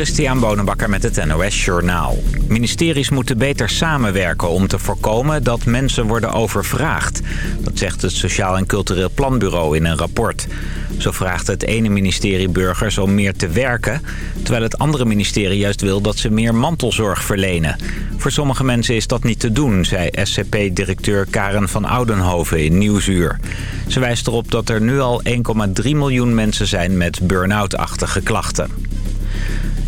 Christian Bonenbakker met het NOS Journaal. Ministeries moeten beter samenwerken om te voorkomen dat mensen worden overvraagd. Dat zegt het Sociaal en Cultureel Planbureau in een rapport. Zo vraagt het ene ministerie burgers om meer te werken... terwijl het andere ministerie juist wil dat ze meer mantelzorg verlenen. Voor sommige mensen is dat niet te doen, zei SCP-directeur Karen van Oudenhoven in Nieuwsuur. Ze wijst erop dat er nu al 1,3 miljoen mensen zijn met burn-out-achtige klachten.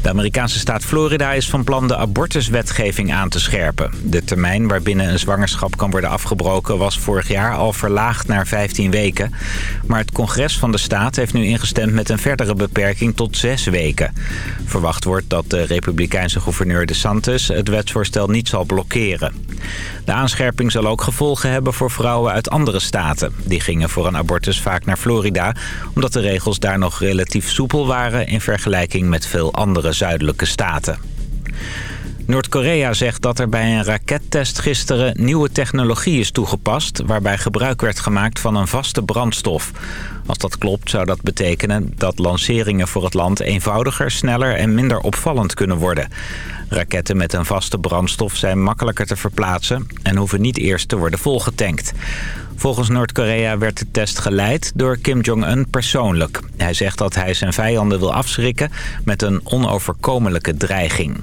De Amerikaanse staat Florida is van plan de abortuswetgeving aan te scherpen. De termijn waarbinnen een zwangerschap kan worden afgebroken was vorig jaar al verlaagd naar 15 weken. Maar het congres van de staat heeft nu ingestemd met een verdere beperking tot 6 weken. Verwacht wordt dat de republikeinse gouverneur DeSantis het wetsvoorstel niet zal blokkeren. De aanscherping zal ook gevolgen hebben voor vrouwen uit andere staten. Die gingen voor een abortus vaak naar Florida... omdat de regels daar nog relatief soepel waren... in vergelijking met veel andere zuidelijke staten. Noord-Korea zegt dat er bij een rakettest gisteren nieuwe technologie is toegepast... waarbij gebruik werd gemaakt van een vaste brandstof. Als dat klopt zou dat betekenen dat lanceringen voor het land eenvoudiger, sneller en minder opvallend kunnen worden. Raketten met een vaste brandstof zijn makkelijker te verplaatsen en hoeven niet eerst te worden volgetankt. Volgens Noord-Korea werd de test geleid door Kim Jong-un persoonlijk. Hij zegt dat hij zijn vijanden wil afschrikken met een onoverkomelijke dreiging.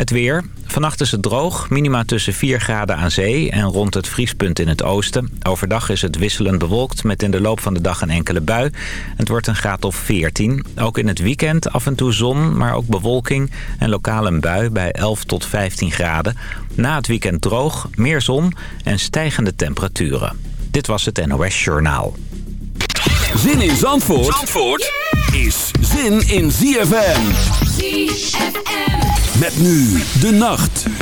Het weer. Vannacht is het droog, minima tussen 4 graden aan zee en rond het vriespunt in het oosten. Overdag is het wisselend bewolkt met in de loop van de dag een enkele bui. Het wordt een graad of 14. Ook in het weekend af en toe zon, maar ook bewolking en lokaal een bui bij 11 tot 15 graden. Na het weekend droog, meer zon en stijgende temperaturen. Dit was het NOS Journaal. Zin in Zandvoort, Zandvoort is zin in ZFM. ZFM. Met nu de nacht.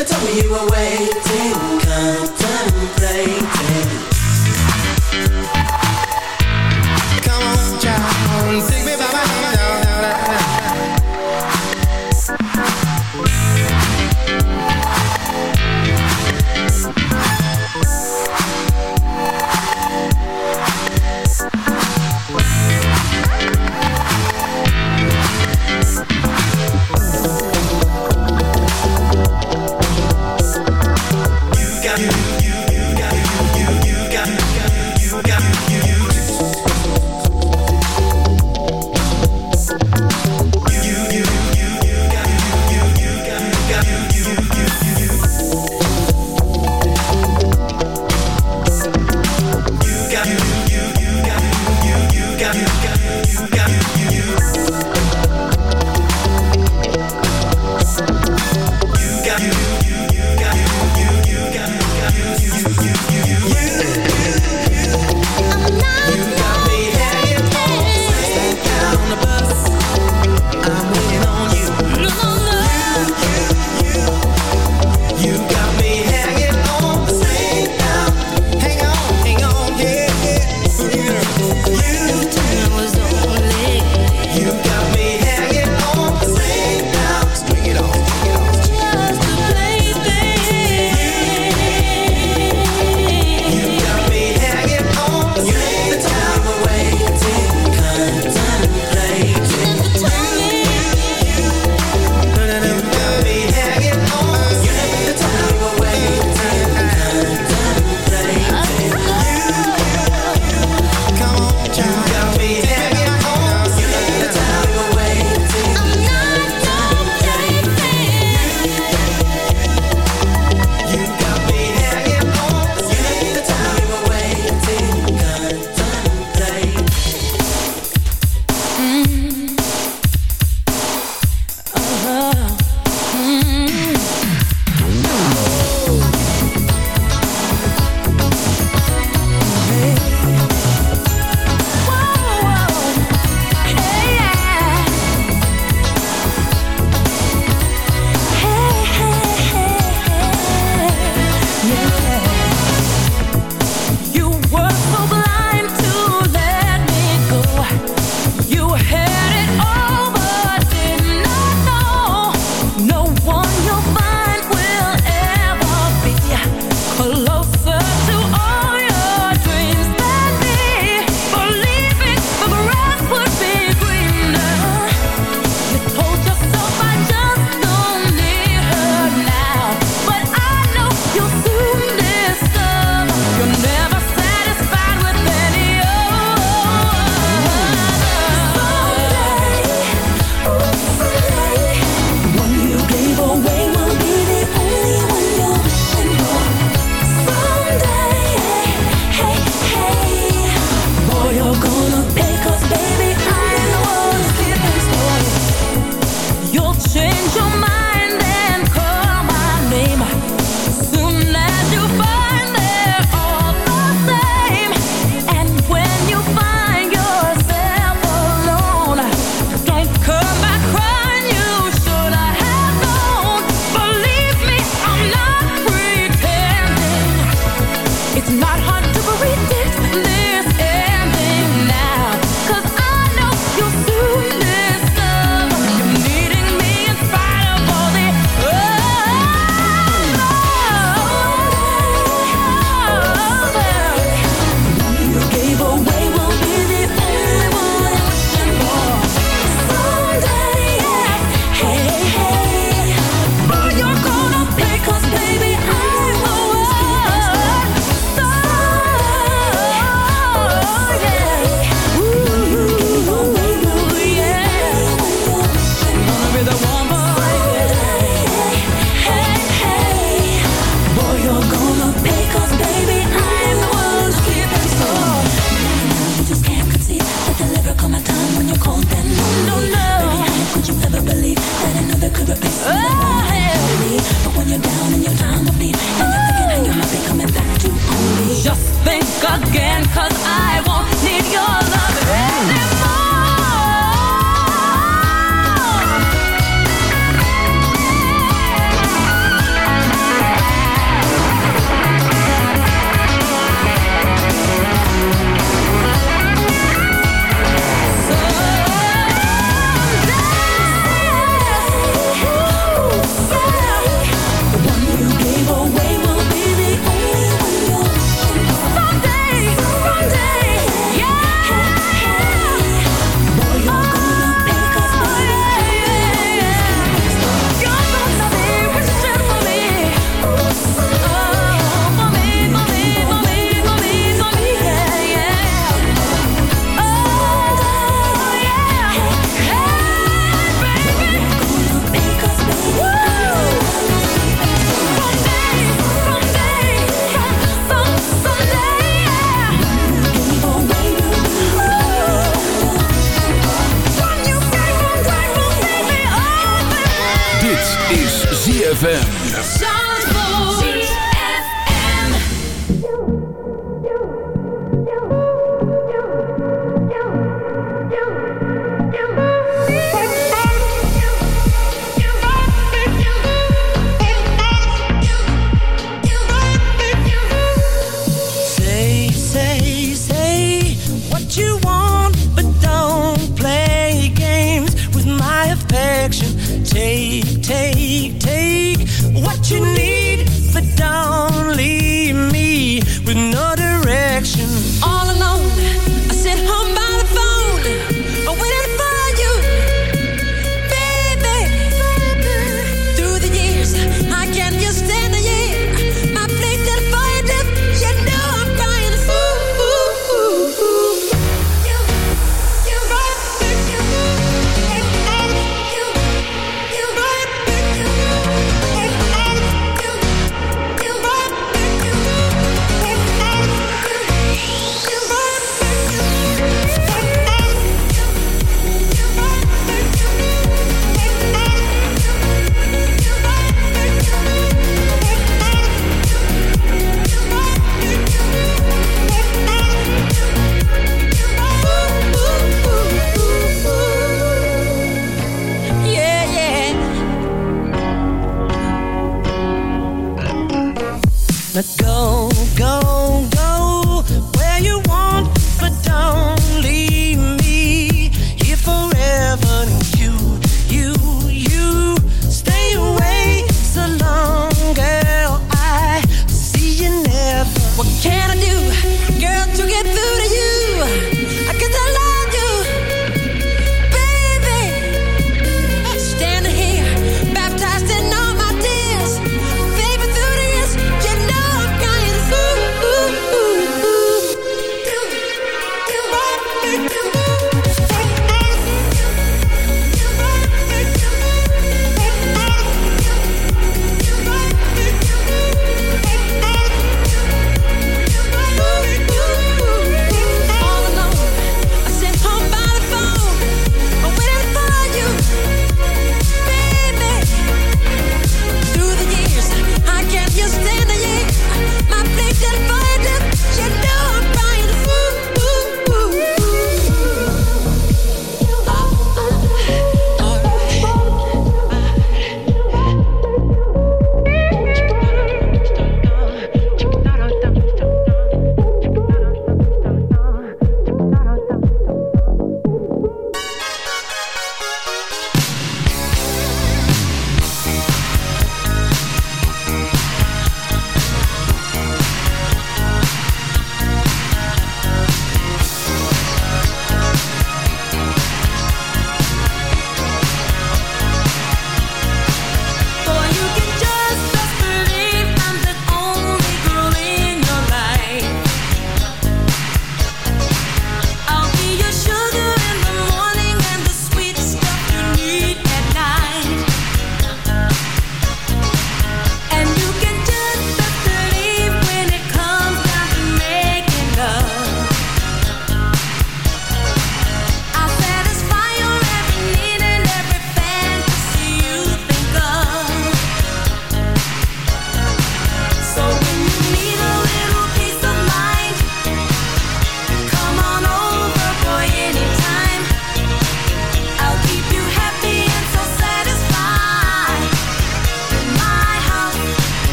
They told me you were waiting, contemplating. Come on, child, take me by my hand. Let go, go.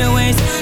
your ways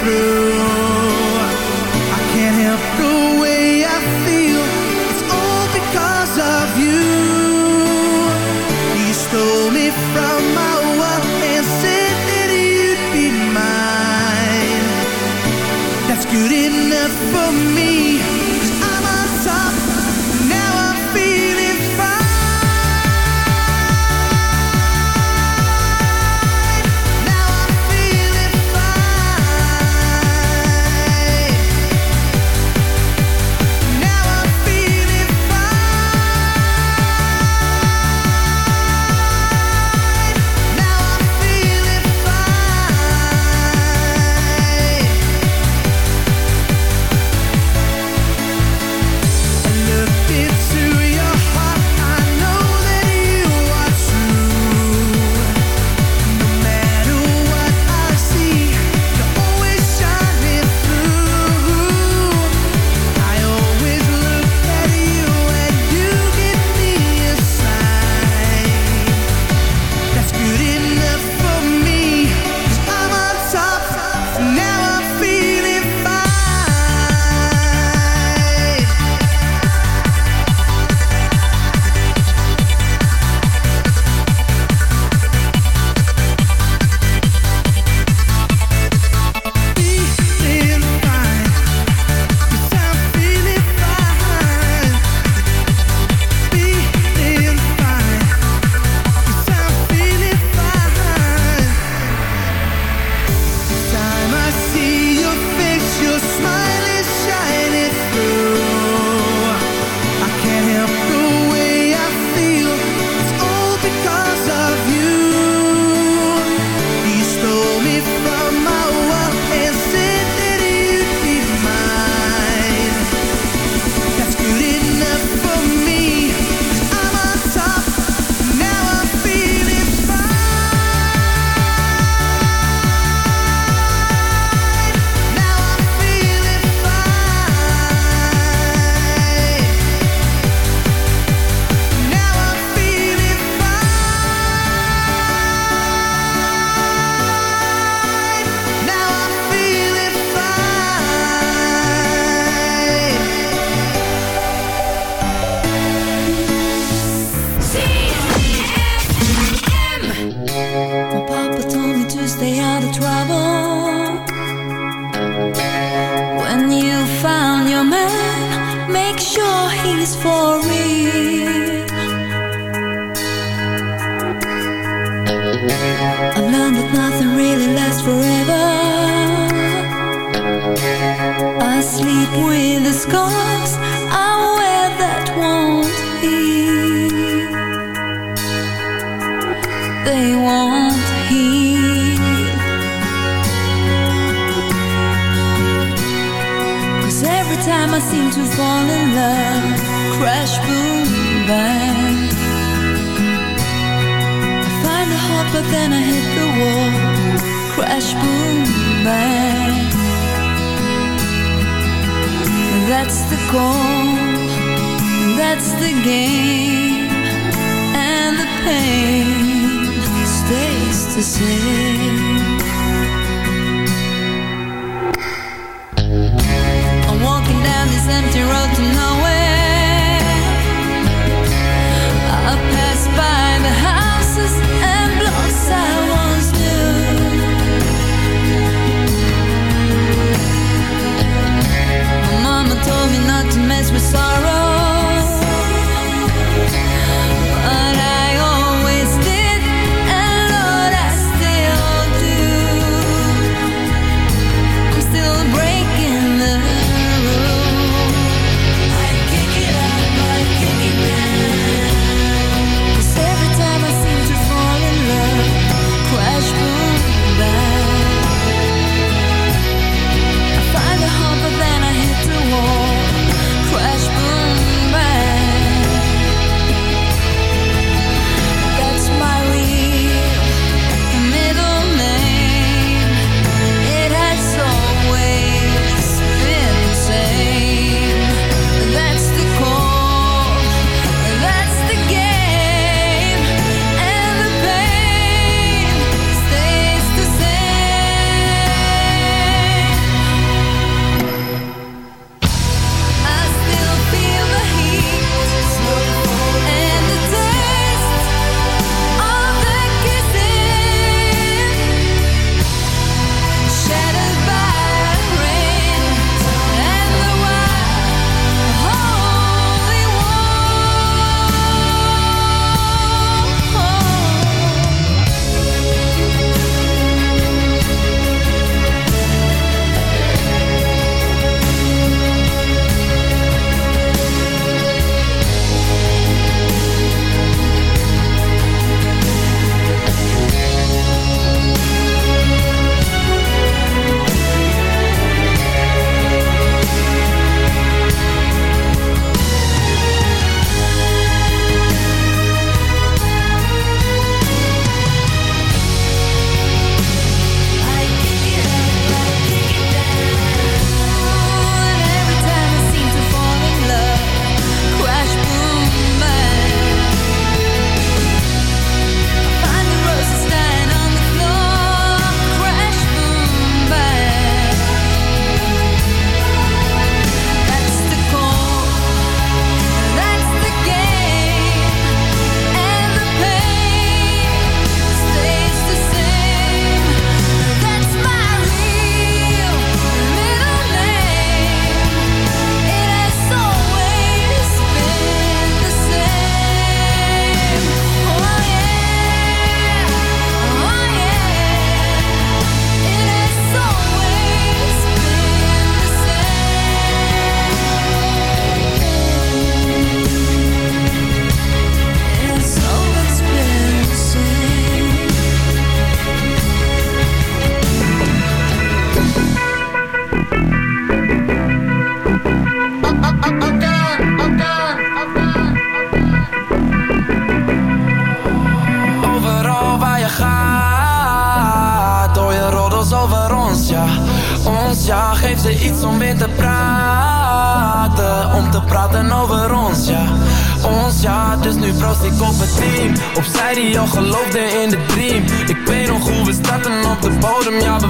through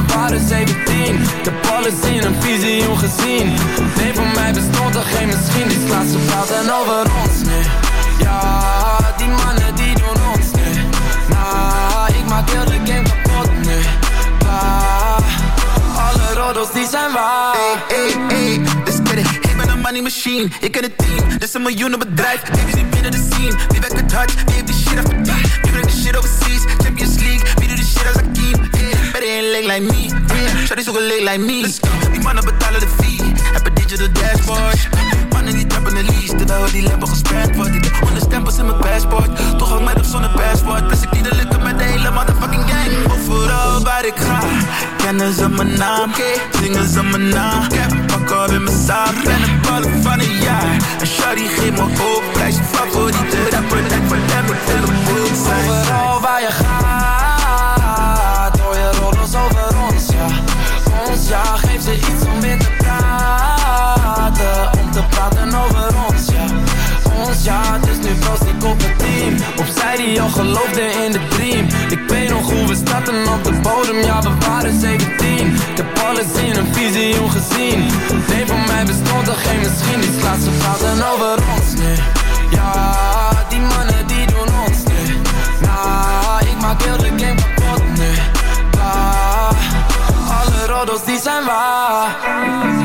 waren zeventien De ballen zien, een visie ongezien Nee, voor mij bestond er geen misschien Die slaat ze fout en over ons nee. Ja, die mannen die doen ons nee. Nah, ik maak heel de game kapot nee. Bah, alle roddels die zijn waar. Ey, ey, ey, let's get Ik ben een money machine, ik ken het team. Dus Dit is een miljoenenbedrijf, baby niet binnen de scene. Wie werkt het hard, wie heeft die shit af verdiend? Wie brengt de shit overseas, Champions League Wie doet die shit als Akeem? Ain't leg like me, yeah, shawty zoeken leg like me. Die mannen betalen de fee, heb een digital dashboard. Mannen die trappen de lease, terwijl die lampen gesperd wordt. Heb honderd stempels in mijn passport, toch hang mij op zonder passport. Plus ik niet de lukken met de hele motherfucking gang. Overal waar ik ga, kennen ze mijn naam, zingen ze mijn naam. Ik heb een pak op in mijn zaak, ben een ballen van een jaar. En Shawty geeft me hoop, prijs favoriete rapper. Lijkt voor hem, ik wil een zijn. Overal waar je gaat, ze iets om in te praten. Om te praten over ons, ja. Ons, ja, dus nu vast ik op het team. Opzij die al geloofde in de dream. Ik weet nog hoe we starten op de bodem, ja, we waren 17. Ik heb alles in een visioen gezien. Nee, voor mij bestond er geen misschien. Die ze praten over ons, nee. Ja, alle roddels die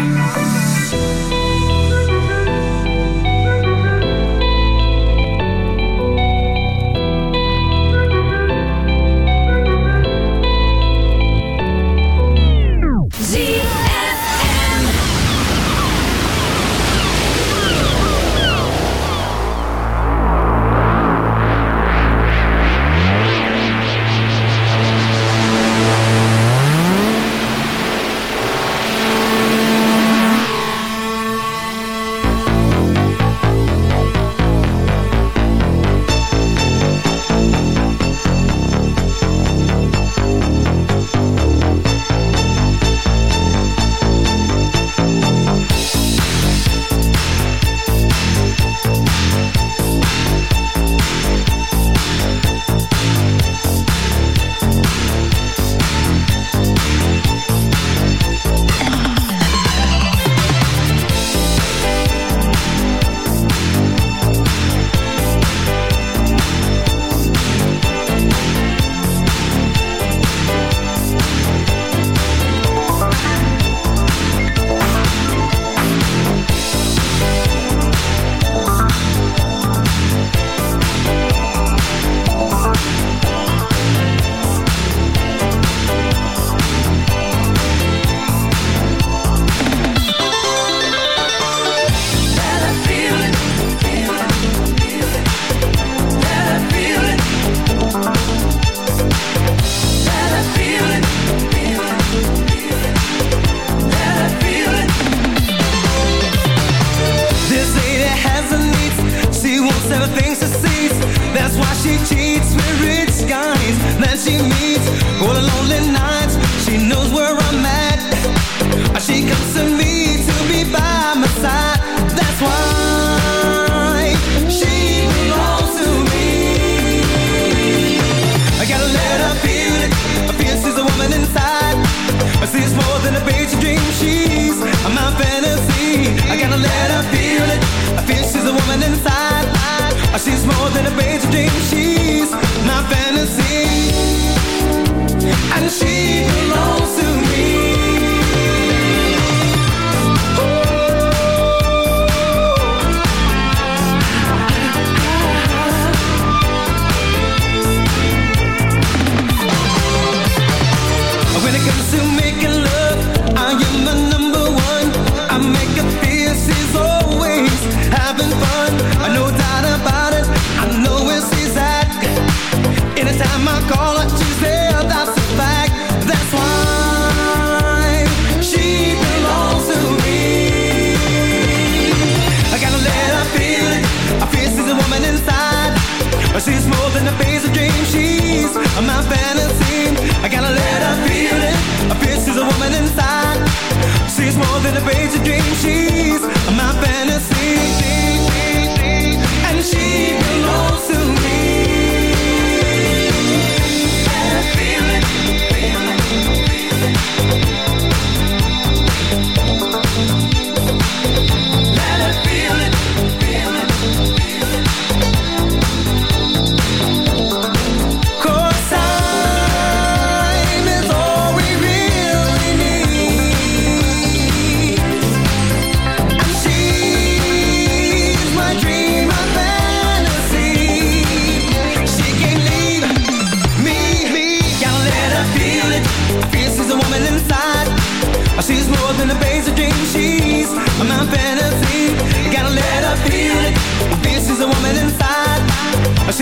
dream.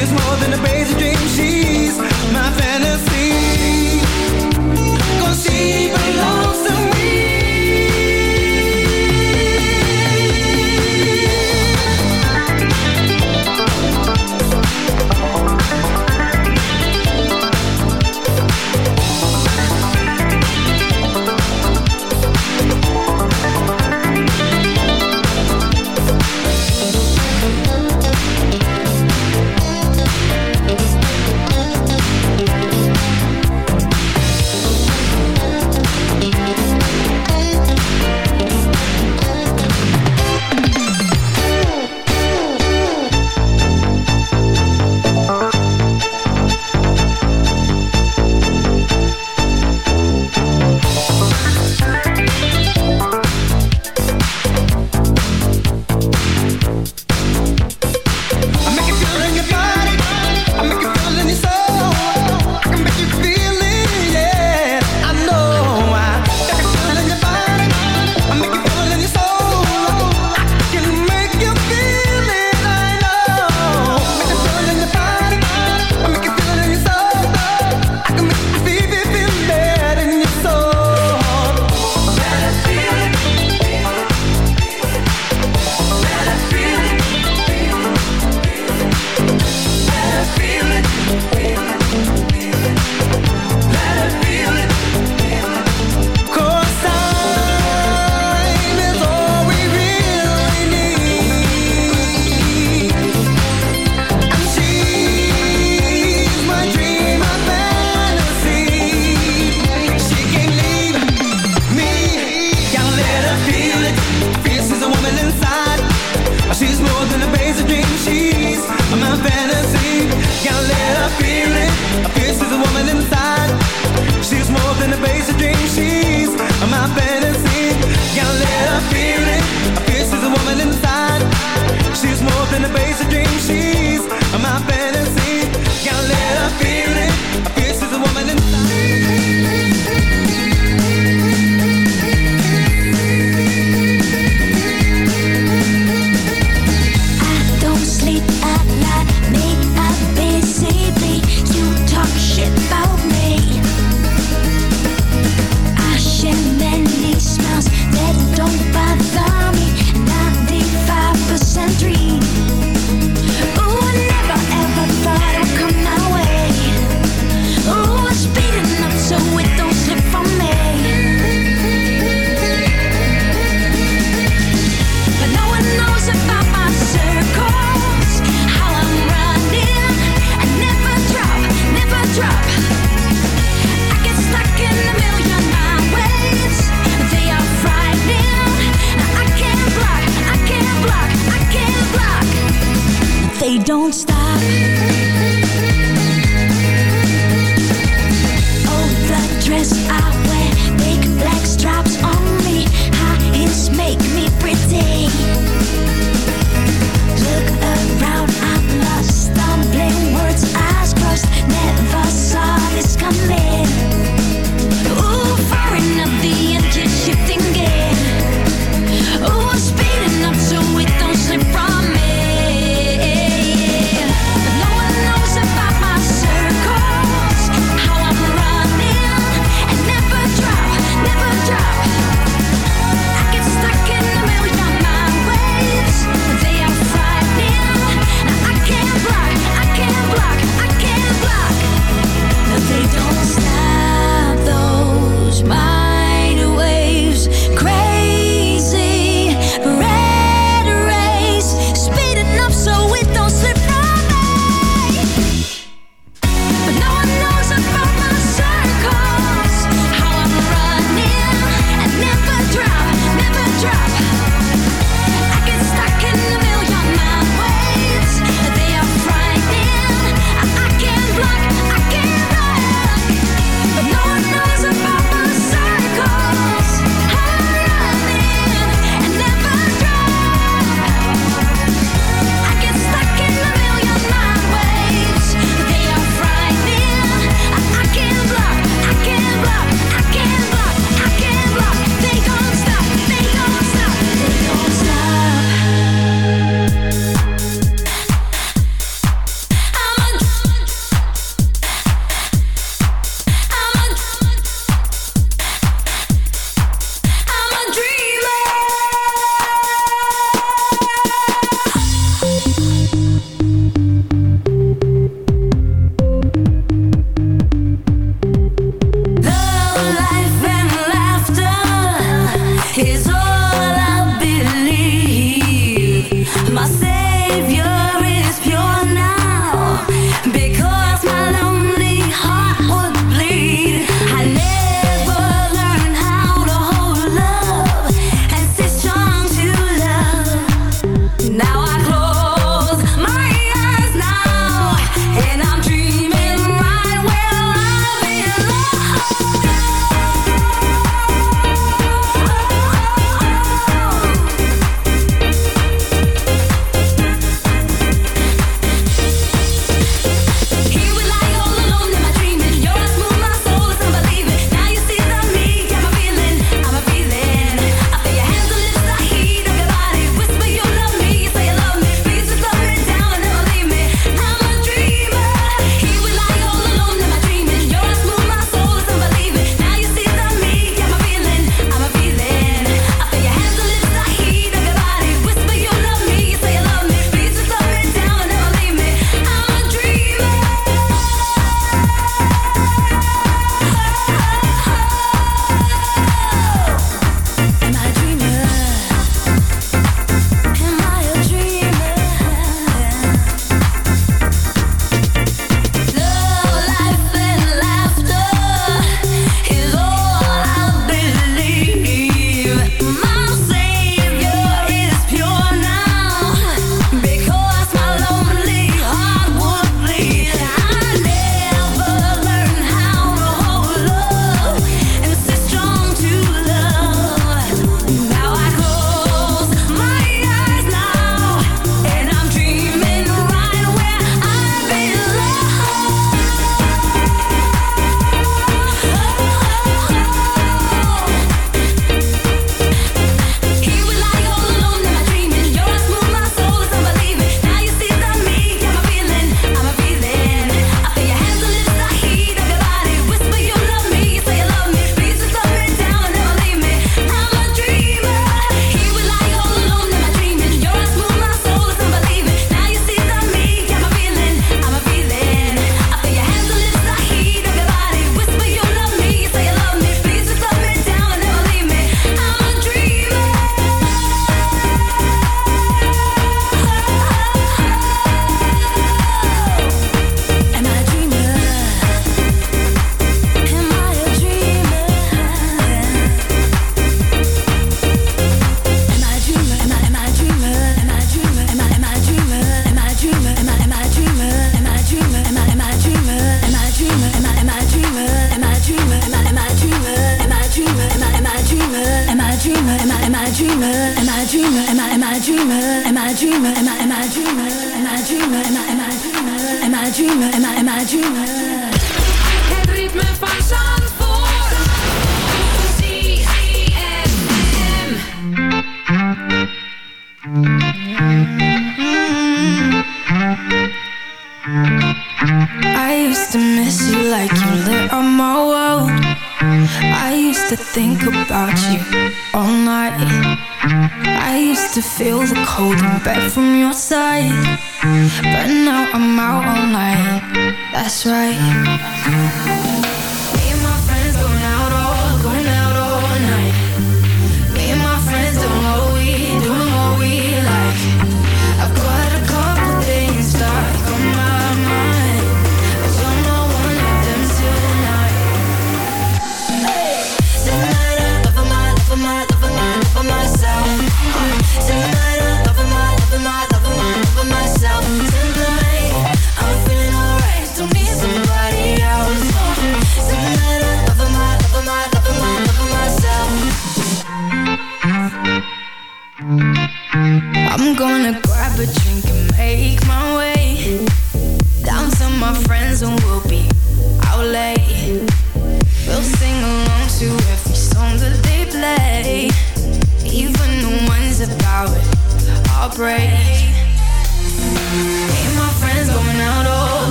is more than a baby.